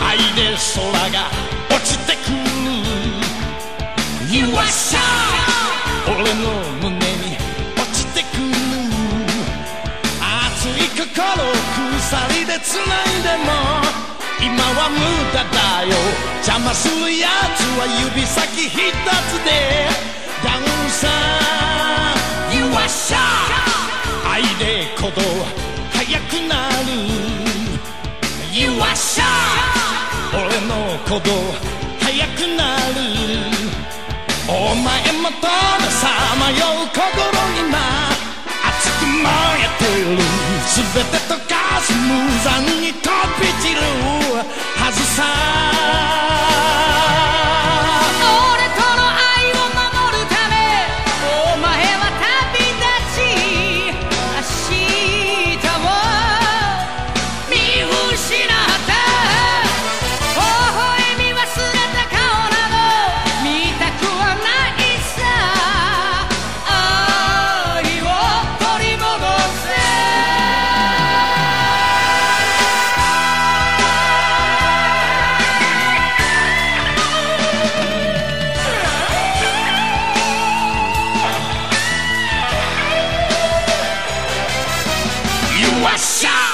愛で空が落ちてくる You are shy 俺の胸に落ちてくる熱い心鎖で繋いでも今は無駄だよ邪魔するやつは指先一つでダウンさ You are shy 愛で鼓動。俺の鼓動速くなる。お前もたださまよう心今。熱く燃えてる。全て溶かす無残に飛び散る。Russia!